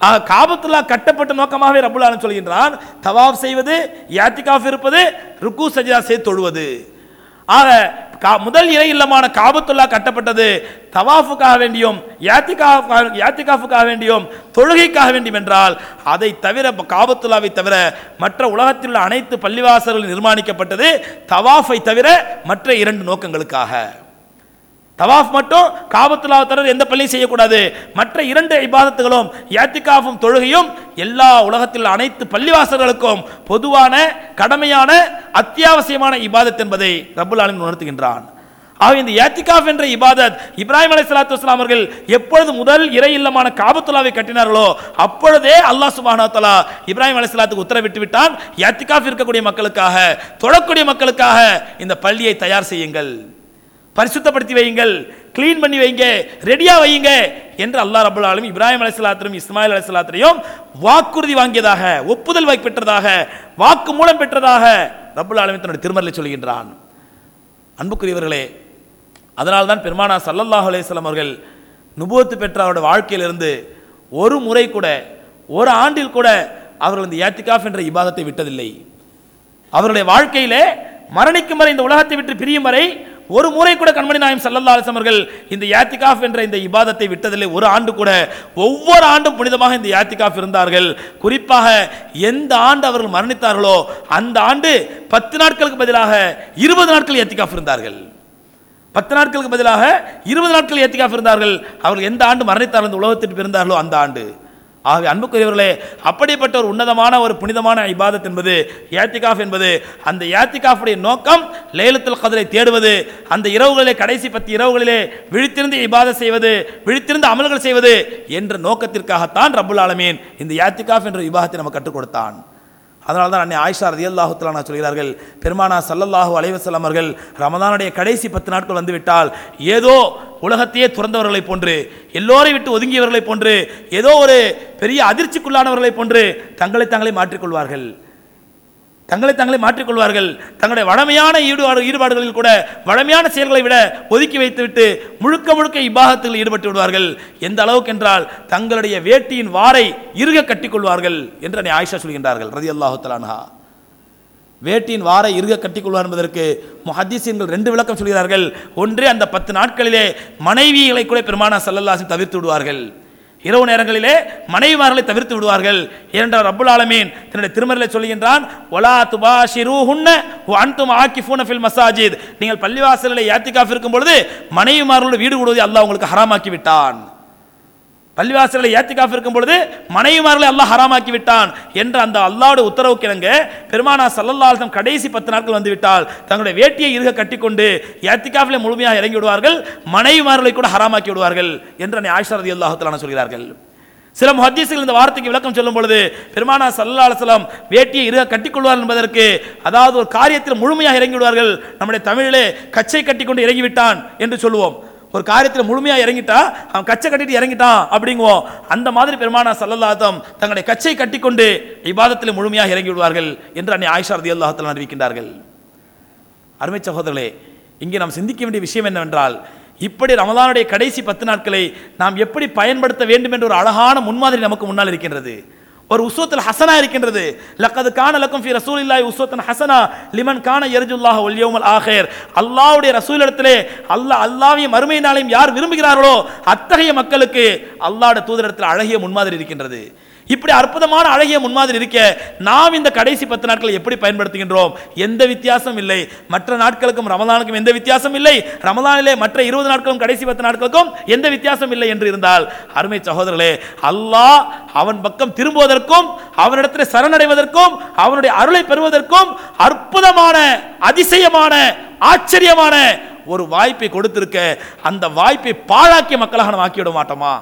காபத்துல்லா கட்டப்பட்ட நோக்கமாகவே ரபுல்லான்னு சொல்கின்றான் தவாப் செய்வது யாத்திகாஃப் இருப்பது ருக்கு சஜிதா செய்து தொழுவது. ஆக கா- முதல் இறை இல்லமான காபத்துல்லா கட்டப்பட்டது தவாஃபுக்காக வேண்டியும் யாத்திகாஃபுக்காக யாத்திகாஃபுக்காக வேண்டியும் தொழுகைக்காக வேண்டியும் என்றால் அதை தவிர காபத்துல்லாவை தவிர மற்ற உலகத்தில் உள்ள அனைத்து பள்ளிவாசல்கள் நிர்மாணிக்கப்பட்டது தவாஃபை தவிர மற்ற இரண்டு நோக்கங்களுக்காக. தவாஃப் மட்டும் காபத்துல்லாவை தரர் எந்த பள்ளியும் செய்யக்கூடாது. மற்ற இரண்டு இபாதத்துகளும் யாத்திகாஃபும் தொழுகையும் எல்லா உலகத்தில் அனைத்து பள்ளிவாசல்களுக்கும் பொதுவான கடமையான அத்தியாவசியமான இபாதத் என்பதை ரபுல் ஆலமீன் உணர்த்துகின்றான். ஆக இந்த யாத்திகாஃப் என்ற இபாதத் இப்ராஹிம் அலி சலாத்து வஸ்லாம் அவர்கள் எப்பொழுது முதல் இறை இல்லமான காபத்துல்லாவை கட்டினார்களோ அப்பொழுதே அல்லாஹ் சுபானா இப்ராஹிம் அலி சலாத்துக்கு உத்தரவிட்டு விட்டான். யாத்திகாஃப் இருக்கக்கூடிய மக்களுக்காக தொழக்கூடிய மக்களுக்காக இந்த பள்ளியை தயார் செய்யுங்கள். பரிசுத்தப்படுத்தி வையுங்கள். கிளீன் பண்ணி வைங்க. ரெடியாக வையுங்க. என்று அல்லாஹ் ரபுல் ஆலும் இப்ராஹிம் அலைஹிஸ்ஸலாத்தையும் இஸ்மாயில் அலைஹிஸ்ஸலாத்தையும் வாக்குறுதி வாங்கியதாக ஒப்புதல் வாய்ப்பு பெற்றதாக வாக்கு மூலம் பெற்றதாக ரபுல் ஆலமி தன்னுடைய திருமறையில் சொல்கின்றான். அன்புக்குரியவர்களே அதனால்தான் பெருமானா சல்லல்லாஹ் அலேஸ்லாம் அவர்கள் நுபுவத்து பெற்ற அவருடைய வாழ்க்கையிலிருந்து ஒரு முறை கூட ஒரு ஆண்டில் கூட அவர்கள் இந்த யாத்திகாஃப் என்ற இபாதத்தை விட்டதில்லை. அவருடைய வாழ்க்கையிலே மரணிக்கும் வரை இந்த உலகத்தை விட்டு பிரியும் வரை ஒரு முறை கூட கண்மணி நாயம் சல்லல்லா அலிஸ்லாம் அவர்கள் இந்த யாத்திகாஃப் என்ற இந்த இபாதத்தை விட்டதில்லை. ஒரு ஆண்டு கூட ஒவ்வொரு ஆண்டும் புனிதமாக இந்த யாத்திகாஃப் இருந்தார்கள். குறிப்பாக எந்த ஆண்டு அவர்கள் மரணித்தார்களோ அந்த ஆண்டு பத்து நாட்களுக்கு பதிலாக இருபது நாட்கள் யாத்திகாஃப் இருந்தார்கள். பத்து நாட்களுக்கு பதிலாக இருபது நாட்கள் ஏத்திகாஃப் இருந்தார்கள். அவர்கள் எந்த ஆண்டு மரணித்தார்கள் இந்த உலகத்திற்கு இருந்தார்களோ அந்த ஆண்டு. ஆகவே அன்புக்குரியவர்களே அப்படிப்பட்ட ஒரு உன்னதமான ஒரு புனிதமான இபாதத் என்பது யாத்திகாஃப் என்பது அந்த யாத்திகாஃபுடைய நோக்கம் லேலத்தில் கதிரை தேடுவது அந்த இரவுகளிலே கடைசி பத்து இரவுகளிலே விழித்திருந்து இபாதத் செய்வது விழித்திருந்து அமல்கள் செய்வது என்ற நோக்கத்திற்காகத்தான் ரபுல் ஆலமீன் இந்த யாத்திகாஃப் என்ற விபாகத்தை நம்ம கற்றுக் கொடுத்தான். அதனால தான் அன்னை ஆயிஷா ரதியல்லாஹுத்தலானா சொல்கிறார்கள் பெருமானா சல்லல்லாஹு அலைஹி அவர்கள் ரமதானுடைய கடைசி பத்து நாட்கள் வந்துவிட்டால் ஏதோ உலகத்தையே துறந்தவர்களைப் போன்று எல்லோரை விட்டு ஒதுங்கியவர்களைப் போன்று ஏதோ ஒரு பெரிய அதிர்ச்சிக்குள்ளானவர்களைப் போன்று தங்களை தாங்களே மாற்றிக்கொள்வார்கள். தங்களை தாங்களே மாற்றிக்கொள்வார்கள். தங்களுடைய வளமையான ஈடுபாடு ஈடுபாடுகளில் கூட வளமையான செயல்களை விட ஒதுக்கி வைத்துவிட்டு முழுக்க முழுக்க இபாகத்தில் ஈடுபட்டு விடுவார்கள். எந்த அளவுக்கு என்றால் தங்களுடைய வேட்டியின் வாரை இறுக கட்டிக்கொள்வார்கள் என்று அன்னை ஆயிஷா சொல்கின்றார்கள் ரதி அல்லாஹு தலான்ஹா வேட்டியின் வாரை இருக கட்டிக்கொள்வார் என்பதற்கு முஹத்திசீன்கள் ரெண்டு விளக்கம் சொல்கிறார்கள். ஒன்று அந்த பத்து நாட்களிலே மனைவிகளை கூட பெருமானா சல்லல்லாஹு தவிர்த்து விடுவார்கள். இரவு நேரங்களிலே மனைவிமார்களை தவிர்த்து விடுவார்கள். இரண்டாவது ரப்புல் ஆலமீன் தன்னுடைய திருமறையில் சொல்கின்றான் ஒலா துபாஷிரூஹுன்ன வ அன்தும் ஆக்கி ஃபில் மசாஜித் நீங்கள் பள்ளிவாசலில் யாத்திகாஃப் இருக்கும் பொழுது மனைவிமார்களோடு வீடு கூடுவதை அல்லாஹ் உங்களுக்கு ஹராமாக்கி விட்டான். பள்ளிவாசலில் ஏத்திகாஃப் இருக்கும் பொழுது மனைவிமார்களை அல்லாஹ் ஹராமாக்கி விட்டான் என்ற அந்த அல்லாஹ்வுடைய உத்தரவுக்கு இணங்க பெருமானா சல்லல்லாசம் கடைசி பத்து நாட்கள் வந்துவிட்டால் தங்களுடைய வேட்டியை இருக கட்டிக்கொண்டு ஏத்திகாஃபிலே முழுமையாக இறங்கி விடுவார்கள் மனைவிமார்களை கூட ஹராமாக்கி விடுவார்கள் என்று அன்னை ஆயிஷா ரலியல்லாஹு தஆலா சொல்கிறார்கள். சில முஹத்தீஸ்கள் இந்த வார்த்தைக்கு விளக்கம் சொல்லும் பொழுது பெருமானா சல்லா அலுவலம் வேட்டியை இருக கட்டிக்கொள்வார் என்பதற்கு அதாவது ஒரு காரியத்தில் முழுமையாக இறங்கிவிடுவார்கள் நம்முடைய தமிழிலே கச்சை கட்டிக்கொண்டு இறங்கிவிட்டான் என்று சொல்லுவோம். ஒரு காரியத்தில் முழுமையாக இறங்கிட்டா அவன் கச்சை கட்டிட்டு இறங்கிட்டான் அப்படிங்குவோம். அந்த மாதிரி பெருமானா சல்லல்லாத்தம் தங்களுடைய கச்சை கட்டிக்கொண்டு இபாதத்தில் முழுமையாக இறங்கி விடுவார்கள் என்று அன்னை ஆயிஷா ரதி அல்லாஹத்தில் அறிவிக்கின்றார்கள். அருமை சகோதரர்களே இங்கே நாம் சிந்திக்க வேண்டிய விஷயம் என்னவென்றால் இப்படி ரமதானுடைய கடைசி பத்து நாட்களை நாம் எப்படி பயன்படுத்த வேண்டும் என்ற ஒரு அழகான முன்மாதிரி நமக்கு முன்னால் இருக்கின்றது. ஒரு உஸ்வத்தில் ஹசனா இருக்கின்றது. லக்கது காண லக்கும் ஃபி இல்லாய் உஸ்வத்தன் ஹசனா லிமன் காண எரிஜுல்லாஹ் ஒல்யோமல் யௌமல் அல்லாவுடைய ரசூல் இடத்திலே அல்லாஹ் அல்லாவையும் மறுமை நாளையும் யார் விரும்புகிறார்களோ அத்தகைய மக்களுக்கு அல்லாஹ்வுடைய தூதரிடத்தில் அழகிய முன்மாதிரி இருக்கின்றது. இப்படி அற்புதமான அழகிய முன்மாதிரி இருக்க நாம் இந்த கடைசி பத்து நாட்களை எப்படி பயன்படுத்துகின்றோம்? எந்த வித்தியாசம் இல்லை. மற்ற நாட்களுக்கும் ரமதானுக்கும் எந்த வித்தியாசம் இல்லை. ரமதானிலே மற்ற இருபது நாட்களும் கடைசி பத்து நாட்களுக்கும் எந்த வித்தியாசம் இல்லை என்று இருந்தால் அருமை சகோதரர்களே அல்லாஹ் அவன் பக்கம் திரும்புவதற்கும் அவனிடத்தில் சரணடைவதற்கும் அவனுடைய அருளை பெறுவதற்கும் அற்புதமான அதிசயமான ஆச்சரியமான ஒரு வாய்ப்பை கொடுத்திருக்க அந்த வாய்ப்பை பாழாக்கிய மக்களாக நாம் ஆக்கிவிட மாட்டோமா?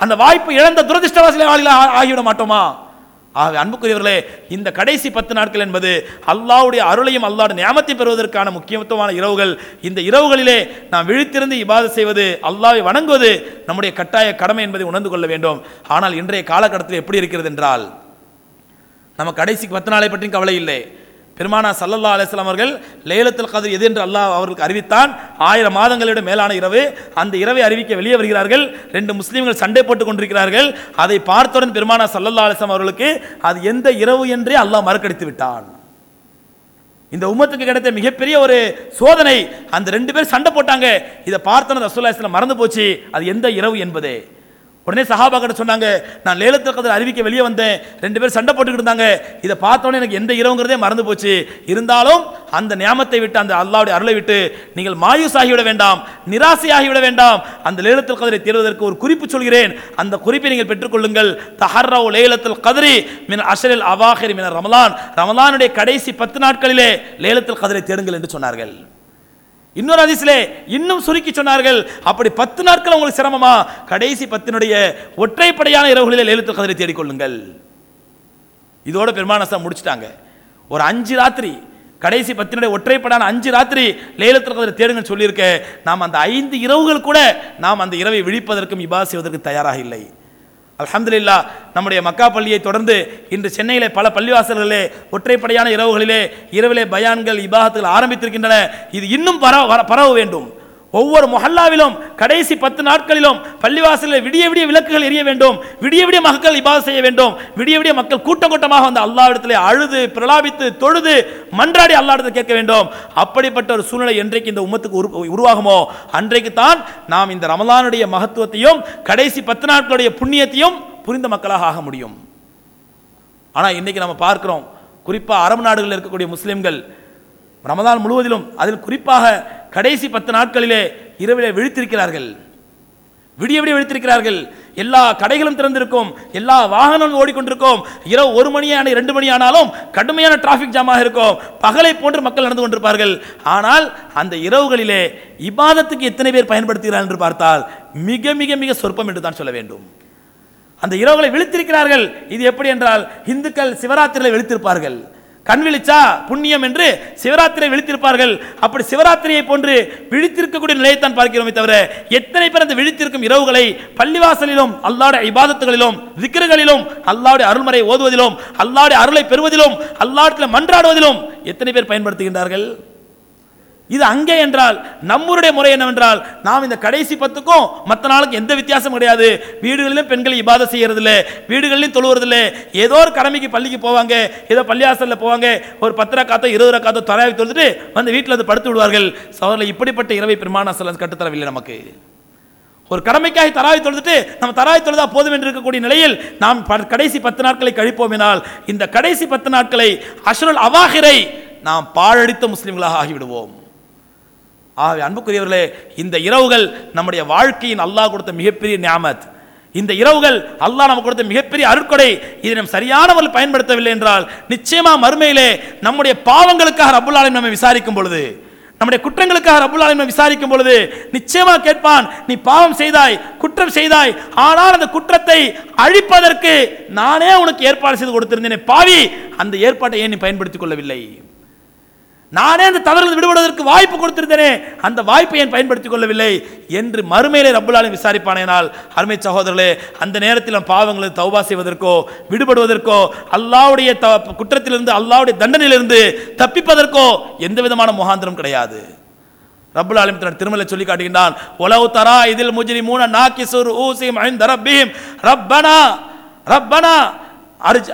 அந்த வாய்ப்பு இழந்த துரதிருஷ்டவாசிகள் ஆகிவிட மாட்டோமா? ஆக அன்புக்குரியவர்களே இந்த கடைசி பத்து நாட்கள் என்பது அல்லாவுடைய அருளையும் அல்லாவுடைய நியமத்தை பெறுவதற்கான முக்கியத்துவமான இரவுகள். இந்த இரவுகளிலே நாம் விழித்திருந்து இவ்வாறு செய்வது அல்லாவை வணங்குவது நம்முடைய கட்டாய கடமை என்பதை உணர்ந்து கொள்ள வேண்டும். ஆனால் இன்றைய காலகட்டத்தில் எப்படி இருக்கிறது என்றால் நம்ம கடைசி பத்து நாளை பற்றியும் கவலை இல்லை. பெருமானா சல்லல்லா அலிஸ்லாம் அவர்கள் லேலத்தில் கதிர் எது என்று அல்லாஹ் அவர்களுக்கு அறிவித்தான். ஆயிரம் மாதங்களோட மேலான இரவு. அந்த இரவை அறிவிக்க வெளியே வருகிறார்கள். ரெண்டு முஸ்லீம்கள் சண்டை போட்டுக் கொண்டிருக்கிறார்கள். அதை பார்த்தவுடன் பெருமானா சல்லல்லா அலிஸ்லாம் அவர்களுக்கு அது எந்த இரவு என்றே அல்லாஹ் மறக்கடித்து விட்டான். இந்த உமத்துக்கு கிடைத்த மிகப்பெரிய ஒரு சோதனை. அந்த ரெண்டு பேர் சண்டை போட்டாங்க. இதை பார்த்தன ரசூல்லா இஸ்லாம் மறந்து போச்சு. அது எந்த இரவு என்பதே. உடனே சஹாபா கிட்ட சொன்னாங்க நான் லேலத்தில் கதிர் அறிவிக்க வெளியே வந்தேன். ரெண்டு பேரும் சண்டை போட்டுக்கிட்டு இருந்தாங்க. இதை பார்த்தோன்னே எனக்கு எந்த இரவுங்கிறதே மறந்து போச்சு. இருந்தாலும் அந்த நியாமத்தை விட்டு அந்த அல்லாவுடைய அருளை விட்டு நீங்கள் மாயூஸ் ஆகிவிட வேண்டாம் நிராசையாகிவிட வேண்டாம். அந்த லேலத்தில் கதிரை தேடுவதற்கு ஒரு குறிப்பு சொல்கிறேன். அந்த குறிப்பை நீங்கள் பெற்றுக்கொள்ளுங்கள். தஹர்ரவ் லேலத்தில் கதிரி மின் அஷரில் அவாஹரி மின் ரமலான். ரமலானுடைய கடைசி பத்து நாட்களிலே லேலத்தில் கதிரை தேடுங்கள் என்று சொன்னார்கள். இன்னொரு அதிசிலே இன்னும் சுருக்கி சொன்னார்கள். அப்படி பத்து நாட்கள் உங்களுக்கு சிரமமா? கடைசி பத்தினுடைய ஒற்றைப்படையான இரவுகளில் எழுத்து கதிரை தேடிக்கொள்ளுங்கள். இதோட பெருமானசா முடிச்சிட்டாங்க. ஒரு அஞ்சு ராத்திரி கடைசி பத்தினுடைய ஒற்றைப்படான அஞ்சு ராத்திரி லேலத்தில் கதிரை தேடுங்கன்னு சொல்லியிருக்க நாம் அந்த ஐந்து இரவுகள் கூட நாம் அந்த இரவை விழிப்பதற்கும் இபா செய்வதற்கு தயாராக இல்லை. அலமதுல்லா நம்முடைய மக்கா பள்ளியை தொடர்ந்து இன்று சென்னையிலே பல பள்ளிவாசல்களிலே ஒற்றைப்படையான இரவுகளிலே இரவிலே பயான்கள் இபாகத்துகள் ஆரம்பித்திருக்கின்றன. இது இன்னும் பரவ பரவ வேண்டும். ஒவ்வொரு மொஹல்லாவிலும் கடைசி பத்து நாட்களிலும் பள்ளிவாசலில் விடிய விடிய விளக்குகள் எரிய வேண்டும். விடிய விடிய மக்கள் இபாத செய்ய வேண்டும். விடிய விடிய மக்கள் கூட்டம் கூட்டமாக வந்து அல்லாவிடத்தில் அழுது பிரலாபித்து தொழுது மன்றாடி அல்லாவிடத்தில் கேட்க வேண்டும். அப்படிப்பட்ட ஒரு சூழ்நிலை என்றைக்கு இந்த உமத்துக்கு உருவாகுமோ? அன்றைக்கு தான் நாம் இந்த ரமலானுடைய மகத்துவத்தையும் கடைசி பத்து நாட்களுடைய புண்ணியத்தையும் புரிந்த மக்களாக ஆக முடியும். ஆனால் இன்னைக்கு நம்ம பார்க்கிறோம் குறிப்பாக அரபு நாடுகளில் இருக்கக்கூடிய முஸ்லிம்கள் ரமதான் முழுவதிலும் அதில் குறிப்பாக கடைசி பத்து நாட்களிலே இரவிலே விழித்திருக்கிறார்கள். விடிய விடிய விழித்திருக்கிறார்கள். எல்லா கடைகளும் திறந்திருக்கும். எல்லா வாகனங்களும் ஓடிக்கொண்டிருக்கும். இரவு ஒரு மணி ஆன இரண்டு மணி ஆனாலும் கடுமையான டிராஃபிக் ஜாமாக இருக்கும். பகலை போன்று மக்கள் நடந்து கொண்டிருப்பார்கள். ஆனால் அந்த இரவுகளிலே இபாதத்துக்கு எத்தனை பேர் பயன்படுத்துகிறார்கள் என்று பார்த்தால் மிக மிக மிக சொற்பம் என்று தான் சொல்ல வேண்டும். அந்த இரவுகளை விழித்திருக்கிறார்கள். இது எப்படி என்றால் இந்துக்கள் சிவராத்திரியில் விழித்திருப்பார்கள். கண் விழிச்சா புண்ணியம் என்று சிவராத்திரியை விழித்திருப்பார்கள். அப்படி சிவராத்திரியை போன்று விழித்திருக்கக்கூடிய நிலையைத்தான் பார்க்கிறோமே தவிர எத்தனை பேர் அந்த விழித்திருக்கும் இரவுகளை பள்ளிவாசலிலும் அல்லாவுடைய இபாதத்துகளிலும் விக்கிரகளிலும் அல்லாவுடைய அருள்மறை ஓதுவதிலும் அல்லாவுடைய அருளை பெறுவதிலும் அல்லாடத்தில் மன்றாடுவதிலும் எத்தனை பேர் பயன்படுத்துகின்றார்கள்? இது அங்கே என்றால் நம்முடைய முறை என்னவென்றால் நாம் இந்த கடைசி பத்துக்கும் மற்ற நாளுக்கு எந்த வித்தியாசம் கிடையாது. வீடுகளிலும் பெண்கள் இபாத செய்யறதில்ல வீடுகளிலும் தொழுவதில்ல ஏதோ ஒரு கடமைக்கு பள்ளிக்கு போவாங்க ஏதோ பள்ளியாசலில் போவாங்க ஒரு பத்து ரக்காத்தோ இருபது ரக்காத்தோ தராவி தொழுதுட்டு வந்து வீட்டில் வந்து படுத்து விடுவார்கள். சோதரில் இப்படிப்பட்ட இரவை பெருமான சலம் கட்டுத்தரவில்லை நமக்கு. ஒரு கடமைக்காக தராவி தொழுதுட்டு நம்ம தராவி தொழுதா போதும் என்று இருக்கக்கூடிய நிலையில் நாம் ப- கடைசி பத்து நாட்களை கழிப்போமினால் இந்த கடைசி பத்து நாட்களை அஷ்ருல் அவாஹிரை நாம் பாழடித்த முஸ்லிம்களாக ஆகிவிடுவோம். ஆகவே அன்புக்குரியவர்களே இந்த இரவுகள் நம்முடைய வாழ்க்கையின் அல்லாஹ் கொடுத்த மிகப்பெரிய நியாமத். இந்த இரவுகள் அல்லாஹ் நமக்கு கொடுத்த மிகப்பெரிய அருட்கொடை. இதை நாம் சரியான பயன்படுத்தவில்லை என்றால் நிச்சயமா மறுமையிலே நம்முடைய பாவங்களுக்காக ரபுல் ஆலயம் நம்ம விசாரிக்கும் பொழுது நம்முடைய குற்றங்களுக்காக ரப்புல் ஆலமீன் விசாரிக்கும் பொழுது நிச்சயமா கேட்பான் நீ பாவம் செய்தாய் குற்றம் செய்தாய் ஆனால் அந்த குற்றத்தை அழிப்பதற்கு நானே உனக்கு ஏற்பாடு செய்து கொடுத்திருந்தேன் பாவி. அந்த ஏற்பாட்டை ஏன் நீ பயன்படுத்திக் கொள்ளவில்லை? நானே அந்த தவறுகள் விடுபடுவதற்கு வாய்ப்பு கொடுத்திருந்தேனே அந்த வாய்ப்பை ஏன் பயன்படுத்திக் கொள்ளவில்லை என்று மறுமையிலே ரப்புலாலும் விசாரிப்பானேனால் அருமை சகோதரர்களே அந்த நேரத்தில் நம் பாவங்களை தௌபா செய்வதற்கோ விடுபடுவதற்கோ அல்லாவுடைய த குற்றத்திலிருந்து அல்லாவுடைய தண்டனையிலிருந்து தப்பிப்பதற்கோ எந்த விதமான முகாந்திரம் கிடையாது. ரப்புல் ஆலமீன் தன் திருமலை சொல்லி காட்டுகின்றான் உலவு தரா இதில் முஜிரி மூன நாக்கிசுர் ஊசிம் ஐந்த ரப்பீம் ரப்பனா ரப்பனா அரிஜ்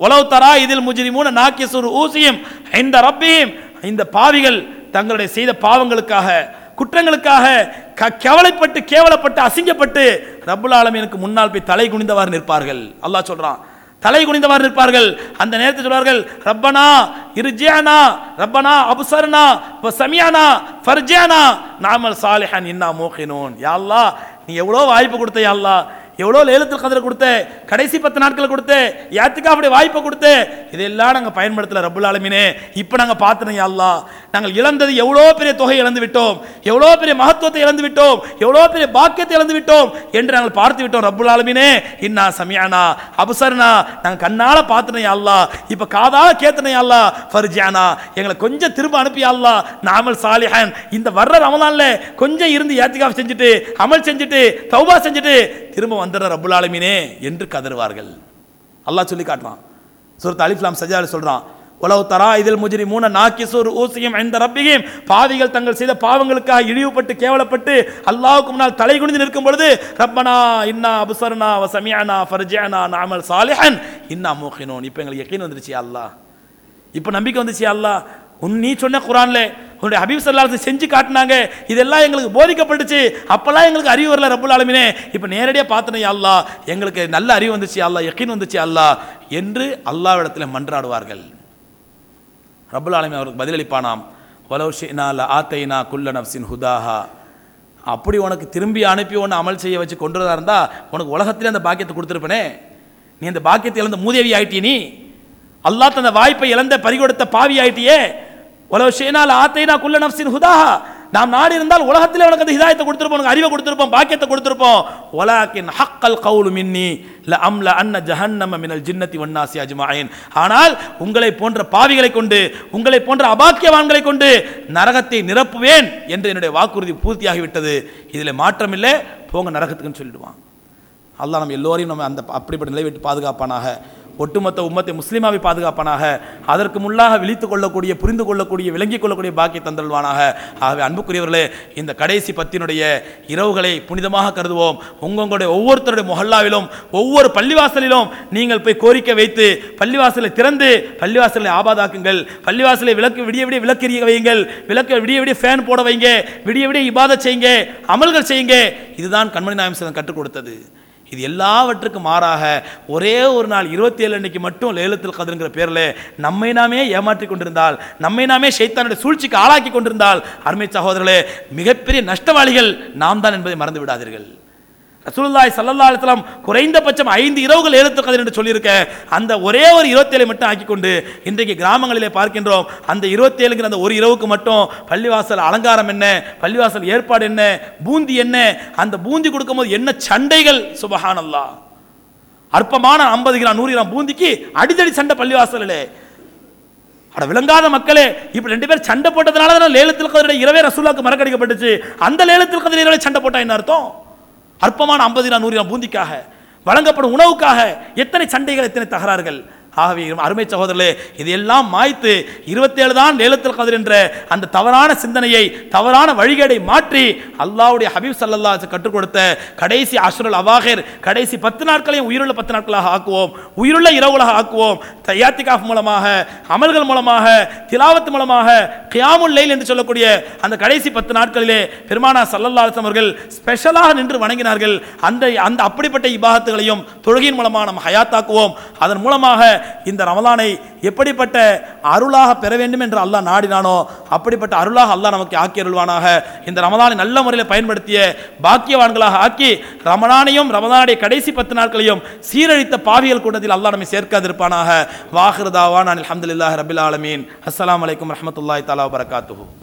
உலவு தரா இதில் முஜ்ரி மூன நாக்கிசுர் ஊசியும் ஐந்த ரப்பீம் இந்த பாவிகள் தங்களுடைய செய்த பாவங்களுக்காக குற்றங்களுக்காக க- கவலைப்பட்டு கேவலப்பட்டு அசிங்கப்பட்டு ரபுல் ஆலமீனுக்கு முன்னால் போய் தலை குனிந்தவாறு நிற்பார்கள். அல்லாஹ் சொல்கிறான் தலை குனிந்தவாறு நிற்பார்கள். அந்த நேரத்தில் சொல்வார்கள் ரப்பனா இருஜியானா ரப்பனா அபுசர்னா சமியானா ஃபர்ஜியானா நாமல் சாலிஹான் இன்னா மோகினோன் யா நீ எவ்வளோ வாய்ப்பு கொடுத்த யாழ்லா எவ்வளோ லேலத்தில் கதிர கொடுத்து கடைசி பத்து நாட்கள் யாத்துக்கா அப்படி வாய்ப்பை கொடுத்து இதெல்லாம் நாங்கள் பயன்படுத்தல ரப்புல் ஆலமீனே. இப்போ நாங்கள் பார்த்துனோம் யாழ்லா நாங்கள் இழந்தது எவ்வளோ பெரிய தொகை இழந்து விட்டோம் எவ்வளோ பெரிய மகத்துவத்தை இழந்து விட்டோம் எவ்வளோ பெரிய பாக்கியத்தை இழந்து விட்டோம் என்று நாங்கள் பார்த்து விட்டோம் ரப்புல் ஆலமீனே. இன்னா சமியானா அபுசர்னா நாங்கள் கண்ணால பார்த்துனோம் யாழ்லா இப்போ காதால் கேத்தனே அல்லாஹ் ஃபர்ஜியானா எங்களை கொஞ்சம் திரும்ப அனுப்பி அல்லாஹ் நாமல் சாலிஹன். இந்த வர்ற ரமலான்ல கொஞ்சம் இருந்து ஏத்திகாஃப் செஞ்சுட்டு அமல் செஞ்சுட்டு தௌபா செஞ்சுட்டு திரும்ப வந்து வந்துடுற ரப்புல் என்று கதறுவார்கள். அல்லாஹ் சொல்லி காட்டுறான். சுரத் அலிஃப்லாம் சஜால சொல்றான் உலவு தரா இதில் முஜிரி மூண நாக்கிசூர் ஊசியம் ஐந்த ரப்பிகையும் பாவிகள் தங்கள் செய்த பாவங்களுக்காக இழிவுபட்டு கேவலப்பட்டு அல்லாவுக்கு முன்னால் தலை குனிந்து நிற்கும் பொழுது ரப்பனா இன்னா அபுசர்னா வசமியானா ஃபர்ஜியானா நாமல் சாலிஹன். இன்னா மூகினோன் இப்போ எங்களுக்கு எக்கீன் வந்துருச்சு அல்லாஹ். இப்போ நம்பிக்கை வந்துச்சு அல்லாஹ். உன் நீ சொன்ன குரான்ல உன்னுடைய ஹபீப் சல்லாஹ் செஞ்சு காட்டினாங்க. இதெல்லாம் எங்களுக்கு போதிக்கப்பட்டுச்சு. அப்போல்லாம் எங்களுக்கு அறிவு வரல ரப்புல் ஆலமினே. இப்போ நேரடியாக பார்த்தனே அல்லா எங்களுக்கு நல்ல அறிவு வந்துச்சு அல்லா யக்கீன் வந்துச்சு அல்லா என்று அல்லாஹ்விடத்தில் மன்றாடுவார்கள். ரப்புல் ஆலமி அவருக்கு பதிலளிப்பானாம். வலவ் ல ஆத்தைனா குல்ல நஃப்ஸின் ஹுதாஹா. அப்படி உனக்கு திரும்பி அனுப்பி ஒன்று அமல் செய்ய வச்சு கொண்டு வரதா இருந்தால் உனக்கு உலகத்திலே அந்த பாக்கியத்தை கொடுத்துருப்பனே. நீ அந்த பாக்கியத்தை இழந்த மூதேவி ஆயிட்டிய நீ. அல்லாத்த அந்த வாய்ப்பை இழந்த பறிகொடுத்த பாவி ஆயிட்டியே. உலக ஷேனால் ஆத்தைனா குல்ல நப்சின் ஹுதாஹா. நாம் நாடி இருந்தால் உலகத்திலே உனக்கு அந்த ஹிதாயத்தை கொடுத்துருப்போம் அறிவை கொடுத்துருப்போம் பாக்கியத்தை கொடுத்துருப்போம். ஒலாக்கின் ஹக்கல் கவுலு மின்னி ல அம்ல அன்ன ஜஹன்னம மினல் ஜின்னத்தி வன்னாசி அஜ்மாயின். ஆனால் உங்களை போன்ற பாவிகளை கொண்டு உங்களை போன்ற அபாக்கியவான்களை கொண்டு நரகத்தை நிரப்புவேன் என்று என்னுடைய வாக்குறுதி பூர்த்தியாகிவிட்டது. இதில் மாற்றமில்லை போங்க நரகத்துக்குன்னு சொல்லிடுவான். அல்லாஹ் நம்ம எல்லோரையும் நம்ம அந்த அப்படிப்பட்ட நிலை விட்டு பாதுகாப்பானாக. ஒட்டுமொத்த உம்மத்தை முஸ்லீமாவை பாதுகாப்பானாக அதற்கு முள்ளாக விழித்து கொள்ளக்கூடிய புரிந்து கொள்ளக்கூடிய விளங்கிக் கொள்ளக்கூடிய பாக்கிய தந்தல்வானாக. ஆகவே அன்புக்குரியவர்களே இந்த கடைசி பத்தினுடைய இரவுகளை புனிதமாக கருதுவோம். உங்களுடைய ஒவ்வொருத்தருடைய மொஹல்லாவிலும் ஒவ்வொரு பள்ளிவாசலிலும் நீங்கள் போய் கோரிக்கை வைத்து பள்ளிவாசலை திறந்து பள்ளிவாசலை ஆபாதாக்குங்கள். பள்ளிவாசலை விளக்கு விடிய விடிய விளக்கெரிய வையுங்கள். விளக்கு விடிய விடிய ஃபேன் போட வைங்க. விடிய விடிய இபாத செய்யுங்க. அமல்கள் செய்யுங்க. இதுதான் கண்மணி நாயம் சேதன் கற்றுக் கொடுத்தது. இது எல்லாவற்றுக்கும் மாறாக ஒரே ஒரு நாள் இருபத்தி ஏழு அன்னைக்கு மட்டும் லேலத்தில் கதிர்ங்கிற பேரில் நம்மை நாமே ஏமாற்றி கொண்டிருந்தால் நம்மை நாமே சைத்தானுடைய சூழ்ச்சிக்கு ஆளாக்கி கொண்டிருந்தால் அருமை சகோதரர்களே மிகப்பெரிய நஷ்டவாளிகள் நாம் தான் என்பதை மறந்து விடாதீர்கள். ரசூலுல்லாய் சல்லல்லா அலுவலம் குறைந்தபட்சம் ஐந்து இரவுகள் ஏலத்தில் கதிர் என்று சொல்லியிருக்க அந்த ஒரே ஒரு இருபத்தேழை மட்டும் ஆக்கி கொண்டு இன்றைக்கு கிராமங்களிலே பார்க்கின்றோம். அந்த இருபத்தேழுங்கிற அந்த ஒரு இரவுக்கு மட்டும் பள்ளிவாசல் அலங்காரம் என்ன? பள்ளிவாசல் ஏற்பாடு என்ன? பூந்தி என்ன? அந்த பூந்தி கொடுக்கும்போது என்ன சண்டைகள்? சுபஹானல்லாஹ். அற்பமான ஐம்பது கிராம் நூறு கிராம் பூந்திக்கு அடிதடி சண்டை பள்ளிவாசலிலே. அட விளங்காத மக்களே இப்ப ரெண்டு பேர் சண்டை போட்டதுனால தான் லேலத்தில் கதிர இரவே ரசூலாக்கு மறக்கடிக்கப்பட்டுச்சு. அந்த லேலத்தில் கதிர இரவே சண்டை போட்டா என்ன அர்த்தம்? அற்பமான ஐம்பது நூறு பூந்திக்காக வழங்கப்படும் உணவுக்காக எத்தனை சண்டைகள் எத்தனை தகராறுகள் ஆகவே அருமை சகோதரர்களே இதையெல்லாம் மாய்த்து இருபத்தேழு தான் லேலத்தில் கதிர் என்ற அந்த தவறான சிந்தனையை தவறான வழிகேடை மாற்றி அல்லாவுடைய ஹபீப் சல்லா கற்றுக் கொடுத்த கடைசி அஷ்ருல் அவாஹிர் கடைசி பத்து நாட்களையும் உயிருள்ள பத்து நாட்களாக ஆக்குவோம் உயிருள்ள இரவுகளாக ஆக்குவோம். தயாத்திகாஃப் மூலமாக அமல்கள் மூலமாக திலாவத் மூலமாக கியாமுல் லைல் என்று சொல்லக்கூடிய அந்த கடைசி பத்து நாட்களிலே பெருமானா சல்லல்லா அவர்கள் ஸ்பெஷலாக நின்று வணங்கினார்கள். அந்த அந்த அப்படிப்பட்ட இபாகத்துகளையும் தொழுகையின் மூலமாக நம்ம ஹயாத்தாக்குவோம் அதன் மூலமாக இந்த ரமலானை எப்படிப்பட்ட அருளாக பெற வேண்டும் என்று அல்லாஹ் நாடினானோ அப்படிப்பட்ட அருளாக அல்லாஹ் நமக்கு ஆக்கி அருள்வானாக. இந்த ரமலானை நல்ல முறையில் பயன்படுத்திய பாக்கியவான்களாக ஆக்கி ரமலானையும் ரமலானுடைய கடைசி பத்து நாட்களையும் சீரழித்த பாவிகள் கூட்டத்தில் அல்லாஹ் நம்மை சேர்க்காதிருப்பானாக. வாஹிருதாவான் அல்ஹம்துலில்லாஹி ரபில் ஆலமீன். அஸ்லாம் அலைக்கும் ரஹமத்துல்லாய் தலா வபரகாத்துஹு.